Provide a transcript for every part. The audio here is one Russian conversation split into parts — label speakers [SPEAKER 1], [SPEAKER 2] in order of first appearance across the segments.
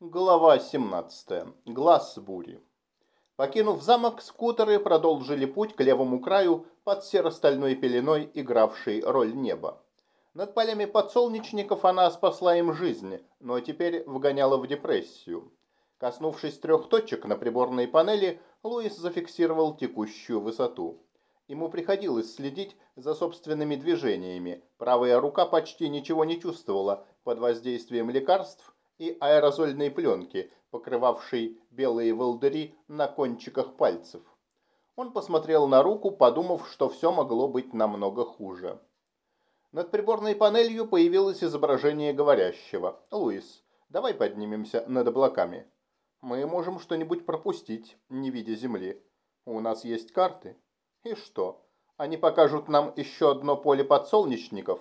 [SPEAKER 1] Глава 17. Глаз бури. Покинув замок, скутеры продолжили путь к левому краю под серо-стальной пеленой, игравшей роль неба. Над полями подсолнечников она спасла им жизнь, но теперь вгоняла в депрессию. Коснувшись трех точек на приборной панели, Луис зафиксировал текущую высоту. Ему приходилось следить за собственными движениями. Правая рука почти ничего не чувствовала под воздействием лекарств, и аэрозольной пленки, покрывавшей белые волдыри на кончиках пальцев. Он посмотрел на руку, подумав, что все могло быть намного хуже. Над приборной панелью появилось изображение говорящего. «Луис, давай поднимемся над облаками. Мы можем что-нибудь пропустить, не видя Земли. У нас есть карты. И что? Они покажут нам еще одно поле подсолнечников?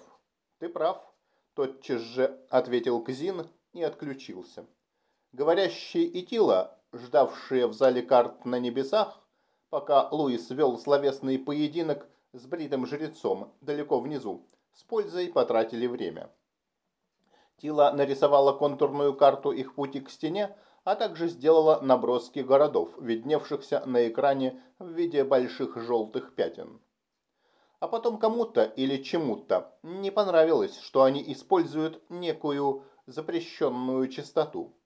[SPEAKER 1] Ты прав. Тотчас же ответил Кзин, и отключился. Говорящие и Тила, ждавшие в зале карт на небесах, пока Луис вел словесный поединок с бритым жрецом далеко внизу, с пользой потратили время. Тила нарисовала контурную карту их пути к стене, а также сделала наброски городов, видневшихся на экране в виде больших желтых пятен. А потом кому-то или чему-то не понравилось, что они используют некую запрещенную чистоту.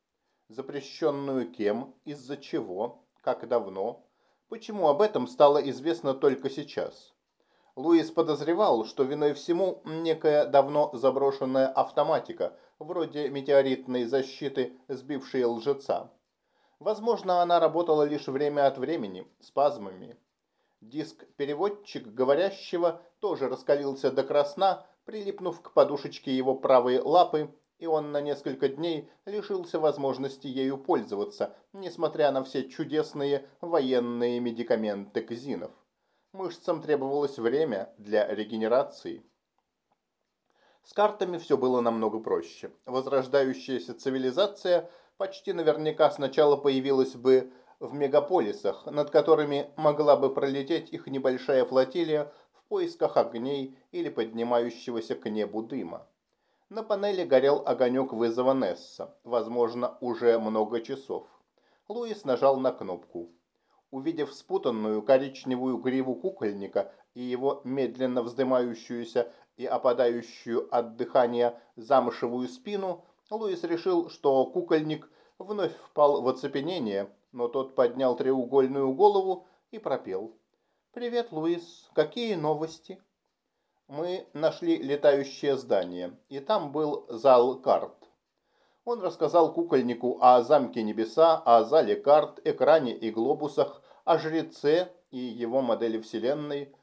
[SPEAKER 1] Запрещенную кем, из-за чего, как давно, почему об этом стало известно только сейчас. Луис подозревал, что виной всему некая давно заброшенная автоматика, вроде метеоритной защиты, сбившей лжеца. Возможно, она работала лишь время от времени, спазмами. Диск-переводчик говорящего тоже раскалился до красна, прилипнув к подушечке его правой лапы и он на несколько дней лишился возможности ею пользоваться, несмотря на все чудесные военные медикаменты Кзинов. Мышцам требовалось время для регенерации. С картами все было намного проще. Возрождающаяся цивилизация почти наверняка сначала появилась бы в мегаполисах, над которыми могла бы пролететь их небольшая флотилия в поисках огней или поднимающегося к небу дыма. На панели горел огонек вызова Несса, возможно, уже много часов. Луис нажал на кнопку. Увидев спутанную коричневую гриву кукольника и его медленно вздымающуюся и опадающую от дыхания замшевую спину, Луис решил, что кукольник вновь впал в оцепенение, но тот поднял треугольную голову и пропел. «Привет, Луис. Какие новости?» Мы нашли летающее здание, и там был зал карт. Он рассказал кукольнику о замке небеса, о зале карт, экране и глобусах, о жреце и его модели вселенной,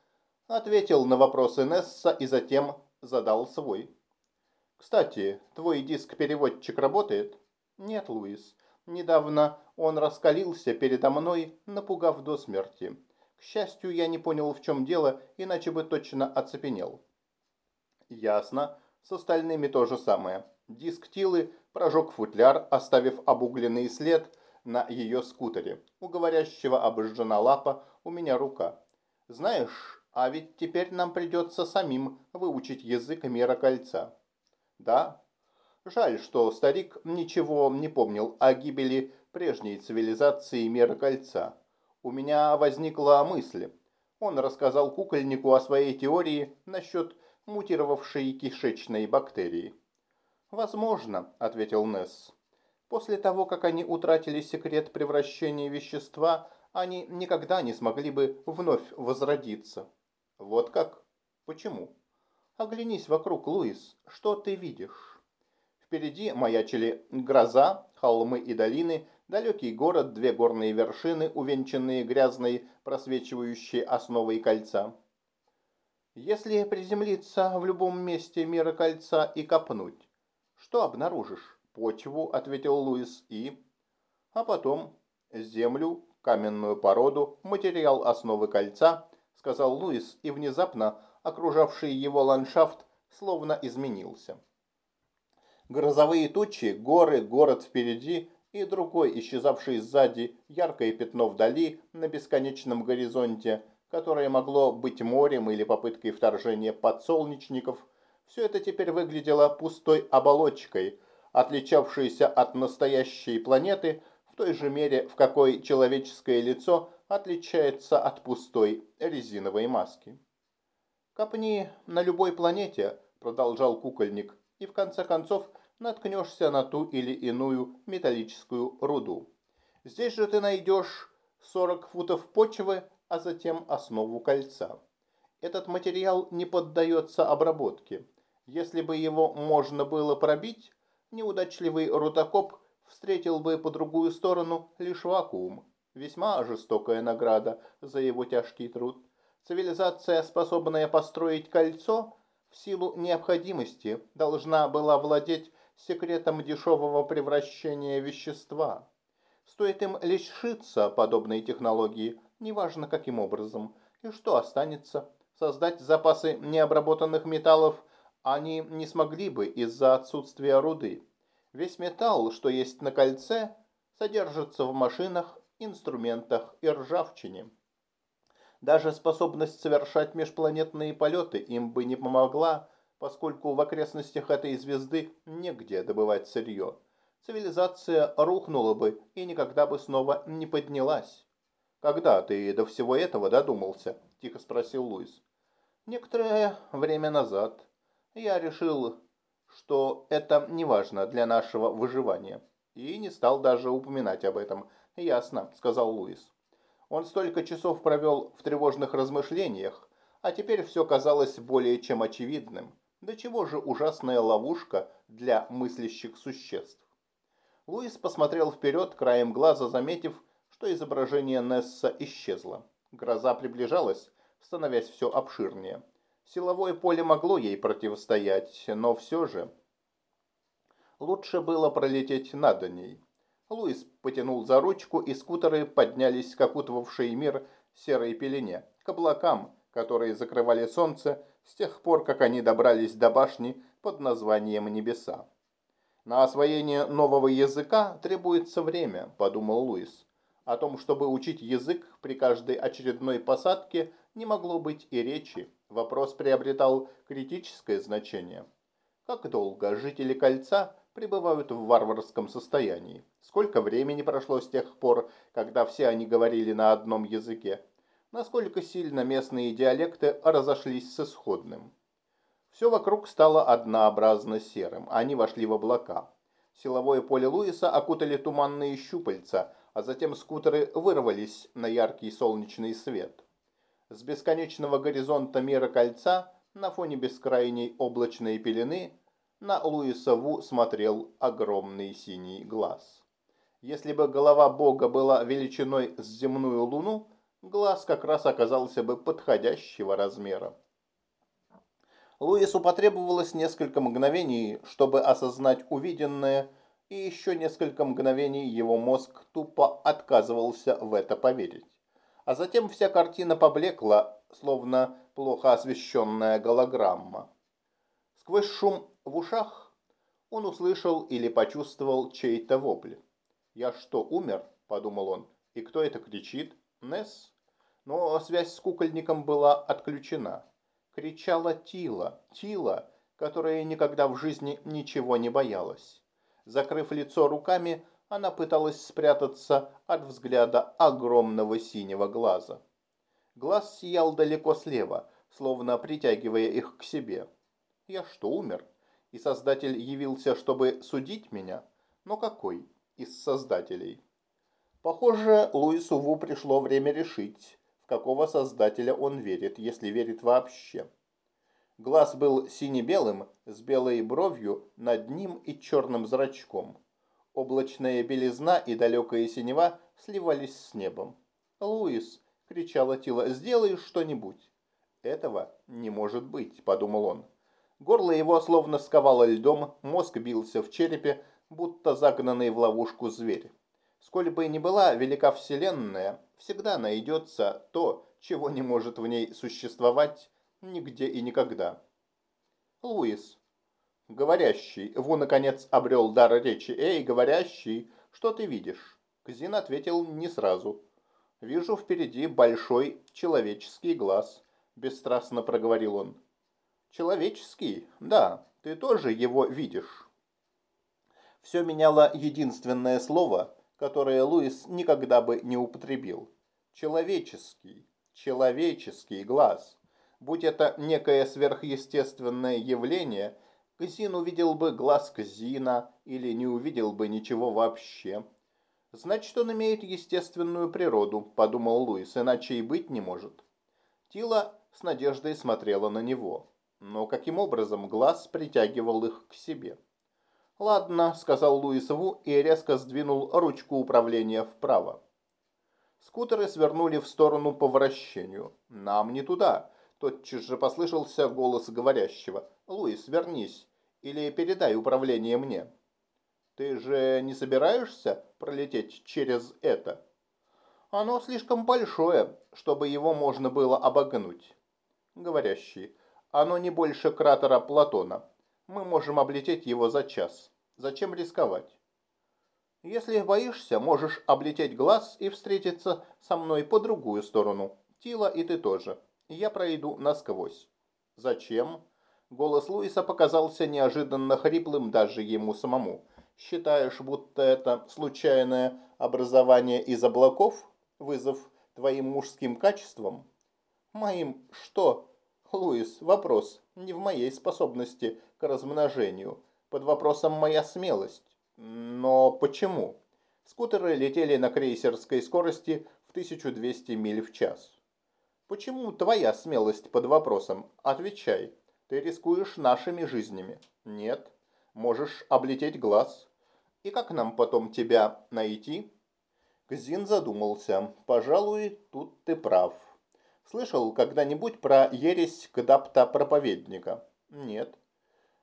[SPEAKER 1] ответил на вопросы Несса и затем задал свой. «Кстати, твой диск-переводчик работает?» «Нет, Луис. Недавно он раскалился передо мной, напугав до смерти. К счастью, я не понял, в чем дело, иначе бы точно оцепенел. Ясно. С остальными то же самое. Диск Тилы прожег футляр, оставив обугленный след на ее скутере. У говорящего обожжена лапа, у меня рука. Знаешь, а ведь теперь нам придется самим выучить язык мира кольца. Да. Жаль, что старик ничего не помнил о гибели прежней цивилизации мира кольца у меня возникла мысль. Он рассказал кукольнику о своей теории насчет мутировавшей кишечной бактерии. «Возможно», — ответил Несс. «После того, как они утратили секрет превращения вещества, они никогда не смогли бы вновь возродиться». «Вот как? Почему?» «Оглянись вокруг, Луис. Что ты видишь?» Впереди маячили гроза, холмы и долины, Далекий город, две горные вершины, увенчанные грязной, просвечивающей основой кольца. Если приземлиться в любом месте мира кольца и копнуть, что обнаружишь? Почву, ответил Луис, и... А потом землю, каменную породу, материал основы кольца, сказал Луис, и внезапно окружавший его ландшафт словно изменился. Грозовые тучи, горы, город впереди и другой, исчезавший сзади, яркое пятно вдали, на бесконечном горизонте, которое могло быть морем или попыткой вторжения подсолнечников, все это теперь выглядело пустой оболочкой, отличавшиеся от настоящей планеты в той же мере, в какой человеческое лицо отличается от пустой резиновой маски. «Копни на любой планете», – продолжал кукольник, – «и в конце концов наткнешься на ту или иную металлическую руду. Здесь же ты найдешь 40 футов почвы, а затем основу кольца. Этот материал не поддается обработке. Если бы его можно было пробить, неудачливый рудокоп встретил бы по другую сторону лишь вакуум. Весьма жестокая награда за его тяжкий труд. Цивилизация, способная построить кольцо, в силу необходимости должна была владеть секретом дешевого превращения вещества. Стоит им лишиться подобной технологии, неважно каким образом, и что останется. Создать запасы необработанных металлов они не смогли бы из-за отсутствия руды. Весь металл, что есть на кольце, содержится в машинах, инструментах и ржавчине. Даже способность совершать межпланетные полеты им бы не помогла, поскольку в окрестностях этой звезды негде добывать сырье цивилизация рухнула бы и никогда бы снова не поднялась. «Когда ты до всего этого додумался?» – тихо спросил Луис. «Некоторое время назад я решил, что это не важно для нашего выживания, и не стал даже упоминать об этом. Ясно», – сказал Луис. Он столько часов провел в тревожных размышлениях, а теперь все казалось более чем очевидным. До чего же ужасная ловушка для мыслящих существ. Луис посмотрел вперед, краем глаза заметив, что изображение Несса исчезло. Гроза приближалась, становясь все обширнее. Силовое поле могло ей противостоять, но все же... Лучше было пролететь над ней. Луис потянул за ручку, и скутеры поднялись к окутывавшей мир серой пелене, к облакам, которые закрывали солнце с тех пор, как они добрались до башни под названием «Небеса». На освоение нового языка требуется время, подумал Луис. О том, чтобы учить язык при каждой очередной посадке, не могло быть и речи. Вопрос приобретал критическое значение. Как долго жители кольца пребывают в варварском состоянии? Сколько времени прошло с тех пор, когда все они говорили на одном языке? Насколько сильно местные диалекты разошлись с исходным? Все вокруг стало однообразно серым. Они вошли в облака. Силовое поле Луиса окутали туманные щупальца, а затем скутеры вырвались на яркий солнечный свет. С бесконечного горизонта мира кольца на фоне бескрайней облачной пелены на Луиса Ву смотрел огромный синий глаз. Если бы голова бога была величиной с земную луну, глаз как раз оказался бы подходящего размера. Луису потребовалось несколько мгновений, чтобы осознать увиденное, и еще несколько мгновений его мозг тупо отказывался в это поверить. А затем вся картина поблекла, словно плохо освещенная голограмма. Сквозь шум в ушах он услышал или почувствовал чей-то вопль. «Я что, умер?» – подумал он. «И кто это кричит? Несс?» Но связь с кукольником была отключена кричала Тила, Тила, которая никогда в жизни ничего не боялась. Закрыв лицо руками, она пыталась спрятаться от взгляда огромного синего глаза. Глаз сиял далеко слева, словно притягивая их к себе. Я что, умер? И Создатель явился, чтобы судить меня? Но какой из Создателей? Похоже, Луису Ву пришло время решить, какого создателя он верит, если верит вообще. Глаз был сине-белым, с белой бровью над ним и черным зрачком. Облачная белизна и далекая синева сливались с небом. «Луис!» — кричала Тила. «Сделай что-нибудь!» «Этого не может быть», — подумал он. Горло его словно сковало льдом, мозг бился в черепе, будто загнанный в ловушку зверь. Сколь бы ни была велика Вселенная, всегда найдется то, чего не может в ней существовать нигде и никогда. Луис. Говорящий. Ву, наконец, обрел дар речи. Эй, говорящий, что ты видишь? Кзин ответил не сразу. Вижу впереди большой человеческий глаз, бесстрастно проговорил он. Человеческий? Да, ты тоже его видишь. Все меняло единственное слово, которое Луис никогда бы не употребил. Человеческий, человеческий глаз. Будь это некое сверхъестественное явление, Казин увидел бы глаз Казина или не увидел бы ничего вообще. Значит, он имеет естественную природу, подумал Луис, иначе и быть не может. Тила с надеждой смотрела на него. Но каким образом глаз притягивал их к себе? «Ладно», — сказал Луис Ву и резко сдвинул ручку управления вправо. Скутеры свернули в сторону по вращению. «Нам не туда», — тотчас же послышался голос говорящего. «Луис, вернись, или передай управление мне». «Ты же не собираешься пролететь через это?» «Оно слишком большое, чтобы его можно было обогнуть». Говорящий. «Оно не больше кратера Платона. Мы можем облететь его за час. Зачем рисковать? Если боишься, можешь облететь глаз и встретиться со мной по другую сторону. Тила и ты тоже. Я пройду насквозь. Зачем? Голос Луиса показался неожиданно хриплым даже ему самому. Считаешь, будто это случайное образование из облаков? Вызов твоим мужским качествам? Моим что? Луис, вопрос не в моей способности к размножению. Под вопросом моя смелость. Но почему? Скутеры летели на крейсерской скорости в 1200 миль в час. Почему твоя смелость под вопросом? Отвечай. Ты рискуешь нашими жизнями. Нет. Можешь облететь глаз. И как нам потом тебя найти? Кзин задумался. Пожалуй, тут ты прав. Слышал когда-нибудь про ересь Кадапта-проповедника? Нет.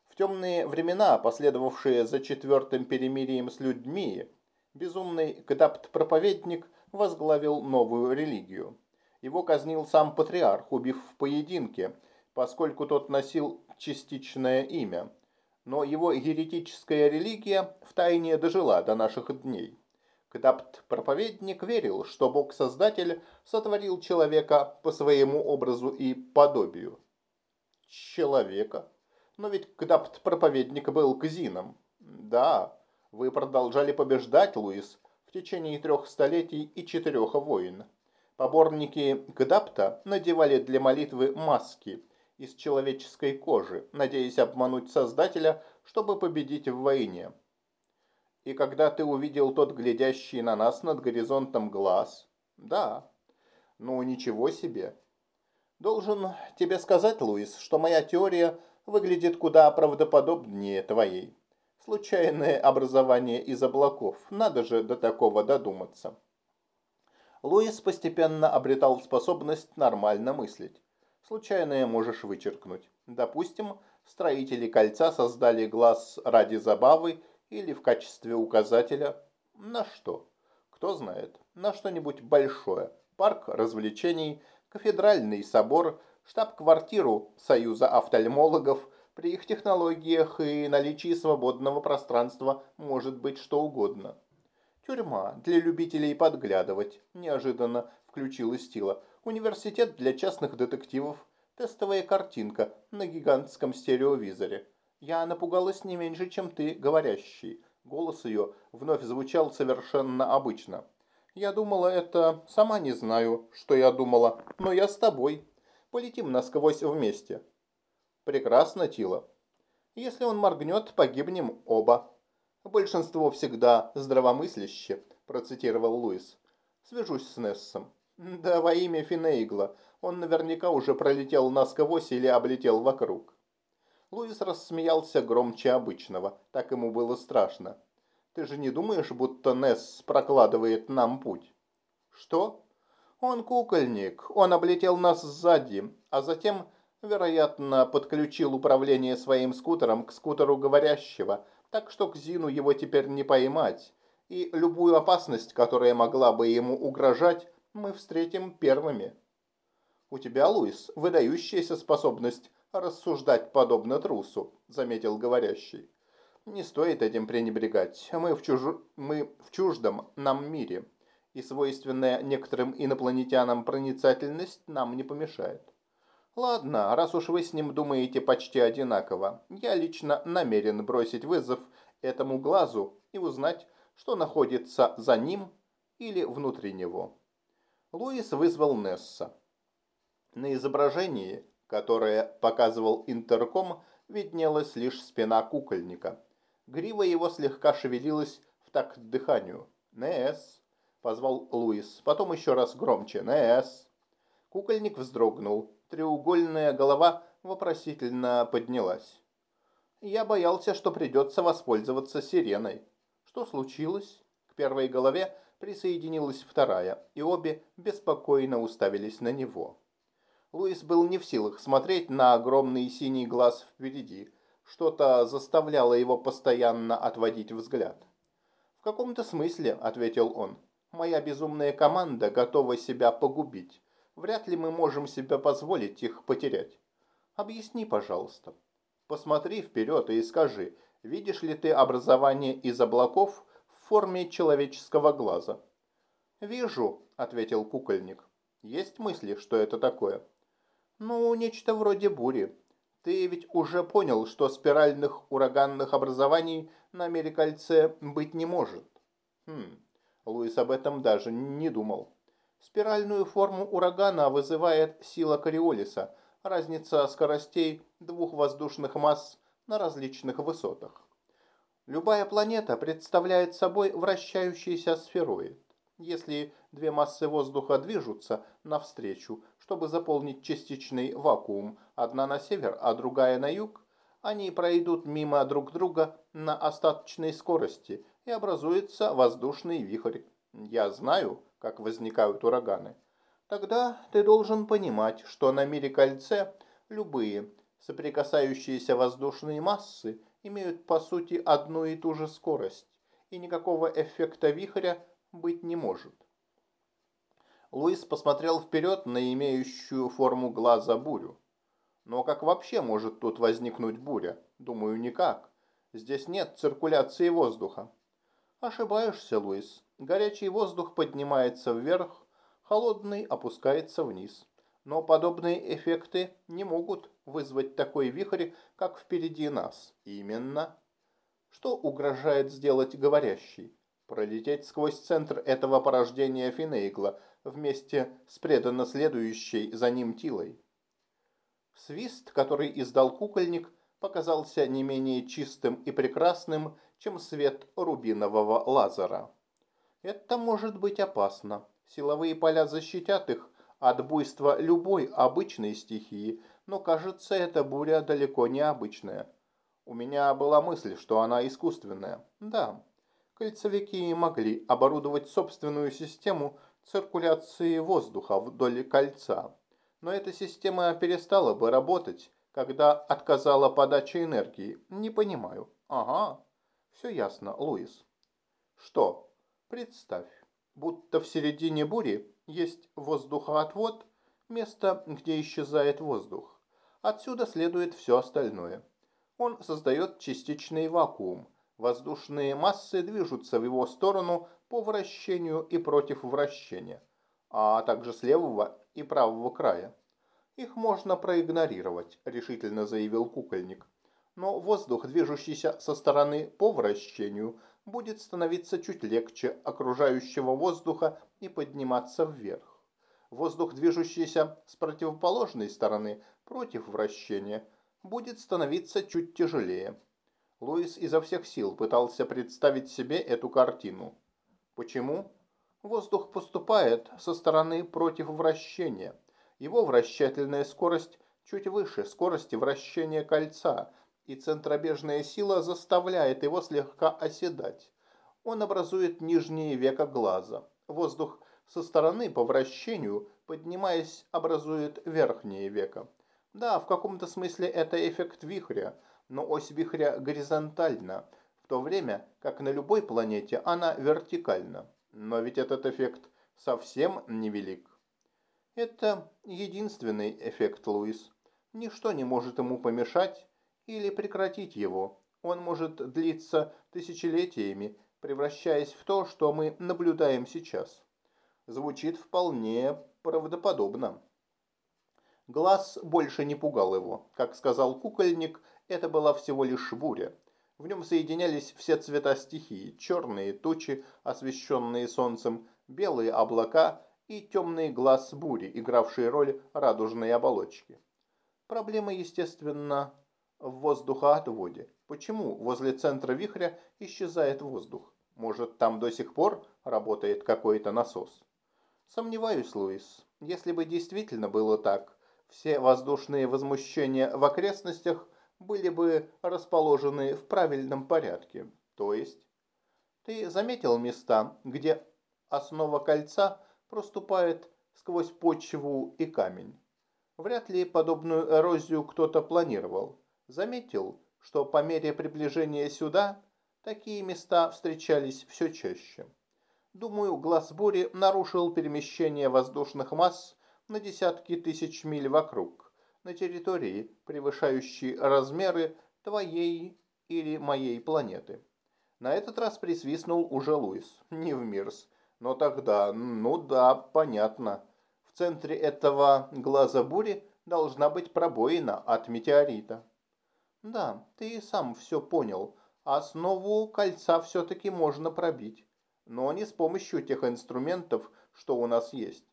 [SPEAKER 1] В темные времена, последовавшие за четвертым перемирием с людьми, безумный Кадапт-проповедник возглавил новую религию. Его казнил сам патриарх, убив в поединке, поскольку тот носил частичное имя. Но его еретическая религия втайне дожила до наших дней. Кадапт-проповедник верил, что Бог-создатель сотворил человека по своему образу и подобию. Человека? Но ведь Кадапт-проповедник был казином. Да, вы продолжали побеждать, Луис, в течение трех столетий и четырех войн. Поборники Кадапта надевали для молитвы маски из человеческой кожи, надеясь обмануть Создателя, чтобы победить в войне. И когда ты увидел тот глядящий на нас над горизонтом глаз? Да. Ну, ничего себе. Должен тебе сказать, Луис, что моя теория выглядит куда правдоподобнее твоей. Случайное образование из облаков. Надо же до такого додуматься. Луис постепенно обретал способность нормально мыслить. Случайное можешь вычеркнуть. Допустим, строители кольца создали глаз ради забавы или в качестве указателя. На что? Кто знает. На что-нибудь большое. Парк развлечений, кафедральный собор, штаб-квартиру Союза офтальмологов. При их технологиях и наличии свободного пространства может быть что угодно. Тюрьма для любителей подглядывать. Неожиданно включилась Тила. Университет для частных детективов. Тестовая картинка на гигантском стереовизоре. Я напугалась не меньше, чем ты, говорящий. Голос ее вновь звучал совершенно обычно. Я думала это... Сама не знаю, что я думала, но я с тобой. Полетим насквозь вместе. Прекрасно, Тила. Если он моргнет, погибнем оба. Большинство всегда здравомысляще, процитировал Луис. Свяжусь с Нессом. Да во имя Финейгла. Он наверняка уже пролетел насквозь или облетел вокруг. Луис рассмеялся громче обычного. Так ему было страшно. «Ты же не думаешь, будто Несс прокладывает нам путь?» «Что?» «Он кукольник. Он облетел нас сзади, а затем, вероятно, подключил управление своим скутером к скутеру говорящего, так что к Зину его теперь не поймать, и любую опасность, которая могла бы ему угрожать, мы встретим первыми». «У тебя, Луис, выдающаяся способность рассуждать подобно трусу», — заметил говорящий. «Не стоит этим пренебрегать. Мы в, чуж... Мы в чуждом нам мире, и свойственная некоторым инопланетянам проницательность нам не помешает». «Ладно, раз уж вы с ним думаете почти одинаково, я лично намерен бросить вызов этому глазу и узнать, что находится за ним или внутри него. Луис вызвал Несса. На изображении, которое показывал интерком, виднелась лишь спина кукольника. Грива его слегка шевелилась в такт дыханию. «Несс!» – позвал Луис. Потом еще раз громче. «Несс!» Кукольник вздрогнул. Треугольная голова вопросительно поднялась. Я боялся, что придется воспользоваться сиреной. Что случилось? К первой голове присоединилась вторая, и обе беспокойно уставились на него. Луис был не в силах смотреть на огромный синий глаз впереди. Что-то заставляло его постоянно отводить взгляд. «В каком-то смысле», — ответил он, — «моя безумная команда готова себя погубить. Вряд ли мы можем себе позволить их потерять. Объясни, пожалуйста. Посмотри вперед и скажи, видишь ли ты образование из облаков в форме человеческого глаза?» «Вижу», — ответил кукольник. «Есть мысли, что это такое?» «Ну, нечто вроде бури. Ты ведь уже понял, что спиральных ураганных образований на Америкальце быть не может». «Хм, Луис об этом даже не думал. Спиральную форму урагана вызывает сила Кориолиса, разница скоростей двух воздушных масс на различных высотах. Любая планета представляет собой вращающийся сфероид. Если две массы воздуха движутся навстречу, чтобы заполнить частичный вакуум, одна на север, а другая на юг, они пройдут мимо друг друга на остаточной скорости и образуется воздушный вихрь. Я знаю, как возникают ураганы. Тогда ты должен понимать, что на мире кольце любые соприкасающиеся воздушные массы имеют по сути одну и ту же скорость, и никакого эффекта вихря быть не может. Луис посмотрел вперед на имеющую форму глаза бурю. Но как вообще может тут возникнуть буря? Думаю, никак. Здесь нет циркуляции воздуха. Ошибаешься, Луис. Горячий воздух поднимается вверх, холодный опускается вниз. Но подобные эффекты не могут вызвать такой вихрь, как впереди нас. Именно. Что угрожает сделать говорящий? Пролететь сквозь центр этого порождения Финейгла вместе с преданно следующей за ним Тилой. Свист, который издал кукольник, показался не менее чистым и прекрасным, чем свет рубинового лазера. Это может быть опасно. Силовые поля защитят их от буйства любой обычной стихии, но кажется, эта буря далеко не обычная. У меня была мысль, что она искусственная. Да, кольцевики могли оборудовать собственную систему циркуляции воздуха вдоль кольца. Но эта система перестала бы работать, когда отказала подача энергии. Не понимаю. Ага, все ясно, Луис. Что? Представь, будто в середине бури есть воздухоотвод, место, где исчезает воздух. Отсюда следует все остальное. Он создает частичный вакуум. Воздушные массы движутся в его сторону по вращению и против вращения, а также с левого и правого края. Их можно проигнорировать, решительно заявил кукольник. Но воздух, движущийся со стороны по вращению, будет становиться чуть легче окружающего воздуха и подниматься вверх. Воздух, движущийся с противоположной стороны против вращения, будет становиться чуть тяжелее. Луис изо всех сил пытался представить себе эту картину. Почему? Воздух поступает со стороны против вращения. Его вращательная скорость чуть выше скорости вращения кольца – и центробежная сила заставляет его слегка оседать. Он образует нижние века глаза. Воздух со стороны по вращению, поднимаясь, образует верхние века. Да, в каком-то смысле это эффект вихря, но ось вихря горизонтальна, в то время как на любой планете она вертикальна. Но ведь этот эффект совсем невелик. Это единственный эффект, Луис. Ничто не может ему помешать, или прекратить его. Он может длиться тысячелетиями, превращаясь в то, что мы наблюдаем сейчас. Звучит вполне правдоподобно. Глаз больше не пугал его. Как сказал кукольник, это была всего лишь буря. В нем соединялись все цвета стихии – черные тучи, освещенные солнцем, белые облака и темный глаз бури, игравшие роль радужной оболочки. Проблема, естественно, в воздухоотводе. Почему возле центра вихря исчезает воздух? Может, там до сих пор работает какой-то насос? Сомневаюсь, Луис. Если бы действительно было так, все воздушные возмущения в окрестностях были бы расположены в правильном порядке. То есть, ты заметил места, где основа кольца проступает сквозь почву и камень? Вряд ли подобную эрозию кто-то планировал. Заметил, что по мере приближения сюда такие места встречались все чаще. Думаю, глаз бури нарушил перемещение воздушных масс на десятки тысяч миль вокруг, на территории, превышающей размеры твоей или моей планеты. На этот раз присвистнул уже Луис. Не в Мирс. Но тогда, ну да, понятно. В центре этого глаза бури должна быть пробоина от метеорита. Да, ты и сам все понял. Основу кольца все-таки можно пробить. Но не с помощью тех инструментов, что у нас есть.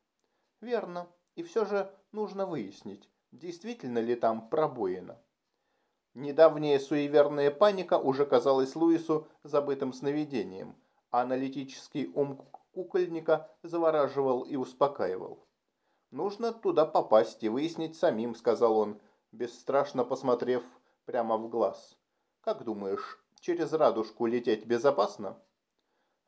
[SPEAKER 1] Верно. И все же нужно выяснить, действительно ли там пробоина. Недавняя суеверная паника уже казалась Луису забытым сновидением, аналитический ум кукольника завораживал и успокаивал. «Нужно туда попасть и выяснить самим», — сказал он, бесстрашно посмотрев прямо в глаз. «Как думаешь, через радужку лететь безопасно?»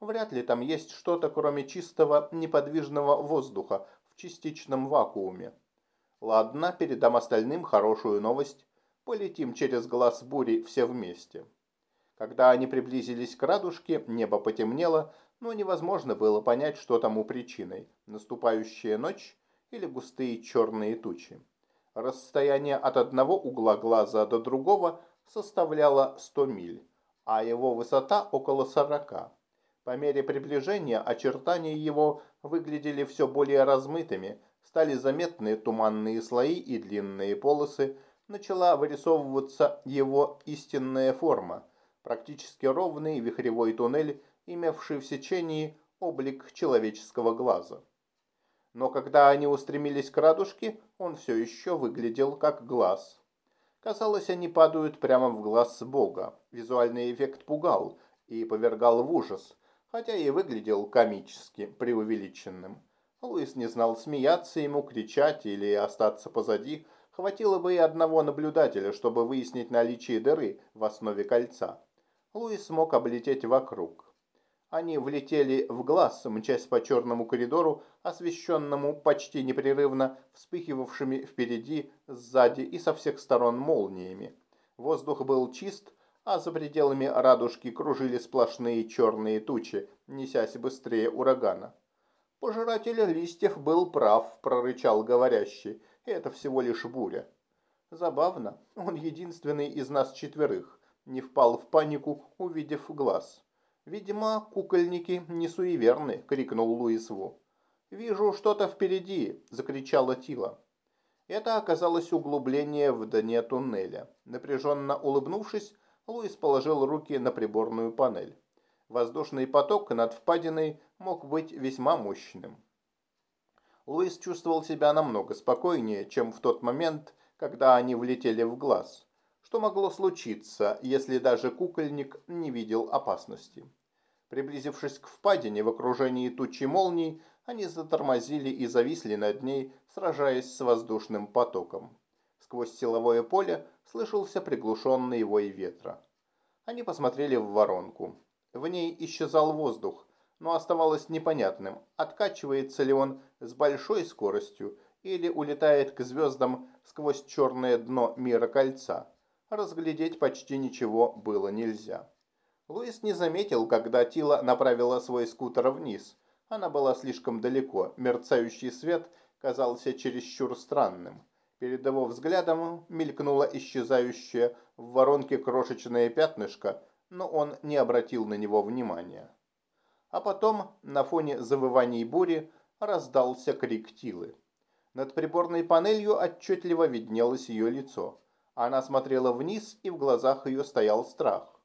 [SPEAKER 1] «Вряд ли там есть что-то, кроме чистого неподвижного воздуха в частичном вакууме. Ладно, передам остальным хорошую новость. Полетим через глаз бури все вместе». Когда они приблизились к радужке, небо потемнело, но невозможно было понять, что тому причиной – наступающая ночь или густые черные тучи. Расстояние от одного угла глаза до другого составляло 100 миль, а его высота около 40. По мере приближения очертания его выглядели все более размытыми, стали заметны туманные слои и длинные полосы, начала вырисовываться его истинная форма, практически ровный вихревой туннель, имевший в сечении облик человеческого глаза но когда они устремились к радужке, он все еще выглядел как глаз. Казалось, они падают прямо в глаз Бога. Визуальный эффект пугал и повергал в ужас, хотя и выглядел комически преувеличенным. Луис не знал, смеяться ему, кричать или остаться позади. Хватило бы и одного наблюдателя, чтобы выяснить наличие дыры в основе кольца. Луис смог облететь вокруг. Они влетели в глаз, мчась по черному коридору, освещенному почти непрерывно вспыхивавшими впереди, сзади и со всех сторон молниями. Воздух был чист, а за пределами радужки кружили сплошные черные тучи, несясь быстрее урагана. «Пожиратель листьев был прав», – прорычал говорящий. «Это всего лишь буря». Забавно, он единственный из нас четверых не впал в панику, увидев глаз. «Видимо, кукольники не суеверны», — крикнул Луис Ву. «Вижу что-то впереди», — закричала Тила. Это оказалось углубление в дне туннеля. Напряженно улыбнувшись, Луис положил руки на приборную панель. Воздушный поток над впадиной мог быть весьма мощным. Луис чувствовал себя намного спокойнее, чем в тот момент, когда они влетели в глаз. Что могло случиться, если даже кукольник не видел опасности? Приблизившись к впадине в окружении тучи молний, они затормозили и зависли над ней, сражаясь с воздушным потоком. Сквозь силовое поле слышался приглушенный вой ветра. Они посмотрели в воронку. В ней исчезал воздух, но оставалось непонятным, откачивается ли он с большой скоростью или улетает к звездам сквозь черное дно мира кольца разглядеть почти ничего было нельзя. Луис не заметил, когда Тила направила свой скутер вниз. Она была слишком далеко, мерцающий свет казался чересчур странным. Перед его взглядом мелькнуло исчезающее в воронке крошечное пятнышко, но он не обратил на него внимания. А потом, на фоне завываний бури, раздался крик Тилы. Над приборной панелью отчетливо виднелось ее лицо. Она смотрела вниз, и в глазах ее стоял страх.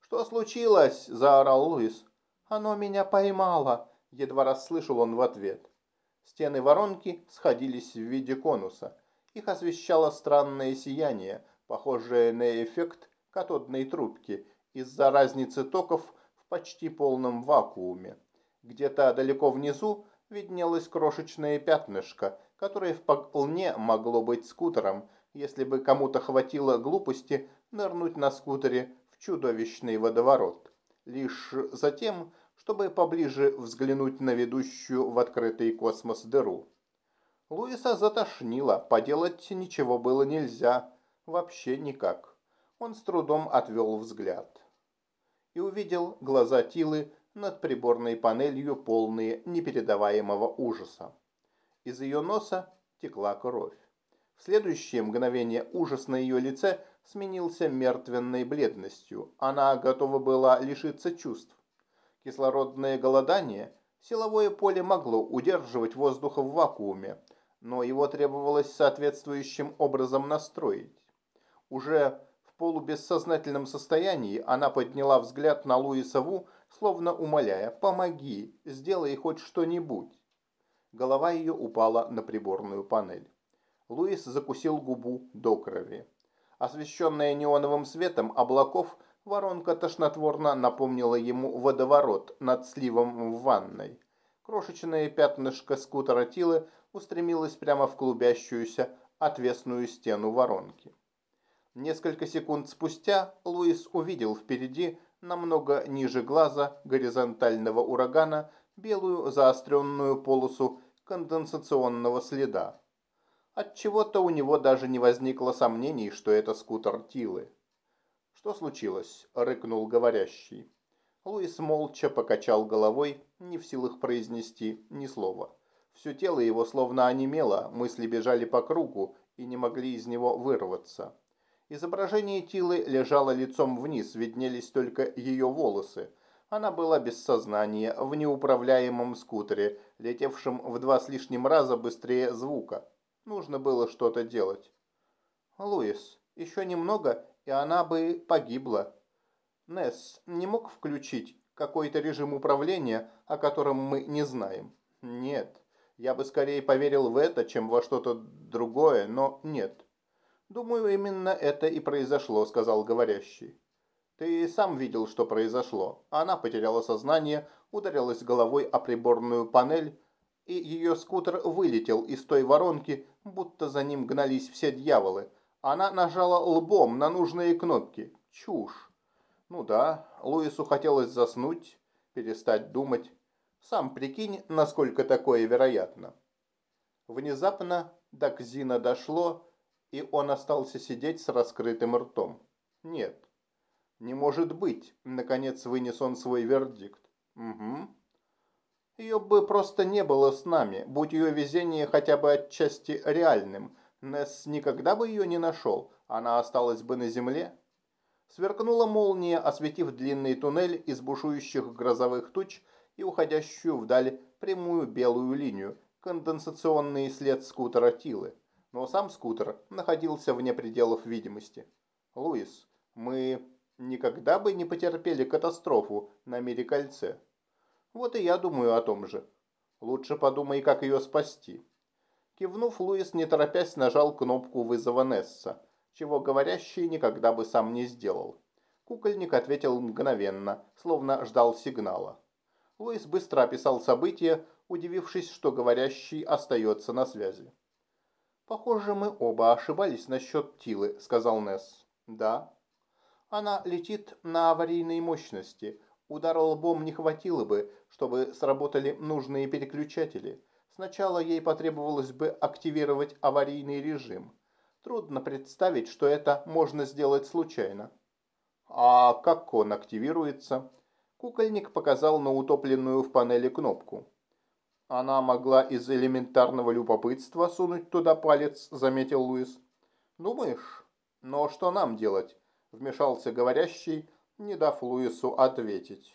[SPEAKER 1] «Что случилось?» – заорал Луис. «Оно меня поймало!» – едва расслышал он в ответ. Стены воронки сходились в виде конуса. Их освещало странное сияние, похожее на эффект катодной трубки из-за разницы токов почти полном вакууме. Где-то далеко внизу виднелось крошечное пятнышко, которое вполне могло быть скутером, если бы кому-то хватило глупости нырнуть на скутере в чудовищный водоворот. Лишь затем, чтобы поближе взглянуть на ведущую в открытый космос дыру. Луиса затошнило, поделать ничего было нельзя, вообще никак. Он с трудом отвел взгляд. И увидел глаза Тилы над приборной панелью, полные непередаваемого ужаса. Из ее носа текла кровь. В следующее мгновение ужас на ее лице сменился мертвенной бледностью. Она готова была лишиться чувств кислородное голодание, силовое поле могло удерживать воздух в вакууме, но его требовалось соответствующим образом настроить. Уже полубессознательном состоянии она подняла взгляд на Луиса Ву, словно умоляя «помоги, сделай хоть что-нибудь». Голова ее упала на приборную панель. Луис закусил губу до крови. Освещенная неоновым светом облаков – Воронка тошнотворно напомнила ему водоворот над сливом в ванной. Крошечное пятнышко скутера Тилы устремилось прямо в клубящуюся отвесную стену воронки. Несколько секунд спустя Луис увидел впереди, намного ниже глаза горизонтального урагана, белую заостренную полосу конденсационного следа. От чего то у него даже не возникло сомнений, что это скутер Тилы. «Что случилось?» – рыкнул говорящий. Луис молча покачал головой, не в силах произнести ни слова. Все тело его словно онемело, мысли бежали по кругу и не могли из него вырваться. Изображение Тилы лежало лицом вниз, виднелись только ее волосы. Она была без сознания, в неуправляемом скутере, летевшем в два с лишним раза быстрее звука. Нужно было что-то делать. «Луис, еще немного, и она бы погибла. Несс не мог включить какой-то режим управления, о котором мы не знаем. Нет, я бы скорее поверил в это, чем во что-то другое, но нет. Думаю, именно это и произошло, сказал говорящий. Ты сам видел, что произошло. Она потеряла сознание, ударилась головой о приборную панель, и ее скутер вылетел из той воронки, будто за ним гнались все дьяволы, она нажала лбом на нужные кнопки. Чушь. Ну да, Луису хотелось заснуть, перестать думать. Сам прикинь, насколько такое вероятно. Внезапно до Кзина дошло, и он остался сидеть с раскрытым ртом. Нет, не может быть, наконец вынес он свой вердикт. Угу. Ее бы просто не было с нами, будь ее везение хотя бы отчасти реальным, Несс никогда бы ее не нашел, она осталась бы на земле. Сверкнула молния, осветив длинный туннель из бушующих грозовых туч и уходящую вдаль прямую белую линию, конденсационный след скутера Тилы. Но сам скутер находился вне пределов видимости. «Луис, мы никогда бы не потерпели катастрофу на мире кольце. Вот и я думаю о том же. Лучше подумай, как ее спасти. Кивнув, Луис, не торопясь, нажал кнопку вызова Несса, чего говорящий никогда бы сам не сделал. Кукольник ответил мгновенно, словно ждал сигнала. Луис быстро описал события, удивившись, что говорящий остается на связи. «Похоже, мы оба ошибались насчет Тилы», — сказал Несс. «Да». «Она летит на аварийной мощности. Удара лбом не хватило бы, чтобы сработали нужные переключатели. Сначала ей потребовалось бы активировать аварийный режим. Трудно представить, что это можно сделать случайно. А как он активируется? Кукольник показал на утопленную в панели кнопку. Она могла из элементарного любопытства сунуть туда палец, заметил Луис. Думаешь? Но что нам делать? Вмешался говорящий, не дав Луису ответить.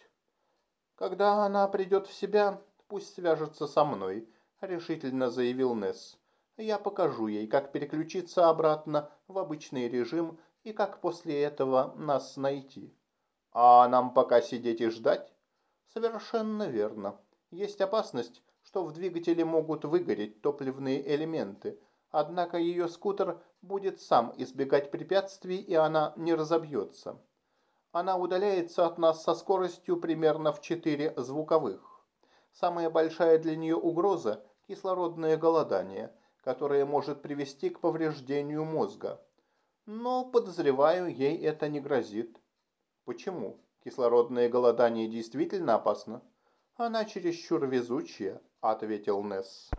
[SPEAKER 1] Когда она придет в себя, пусть свяжется со мной решительно заявил Несс. Я покажу ей, как переключиться обратно в обычный режим и как после этого нас найти. А нам пока сидеть и ждать? Совершенно верно. Есть опасность, что в двигателе могут выгореть топливные элементы. Однако ее скутер будет сам избегать препятствий, и она не разобьется. Она удаляется от нас со скоростью примерно в 4 звуковых. Самая большая для нее угроза – кислородное голодание, которое может привести к повреждению мозга. Но, подозреваю, ей это не грозит. Почему? Кислородное голодание действительно опасно? Она чересчур везучая, ответил Несс.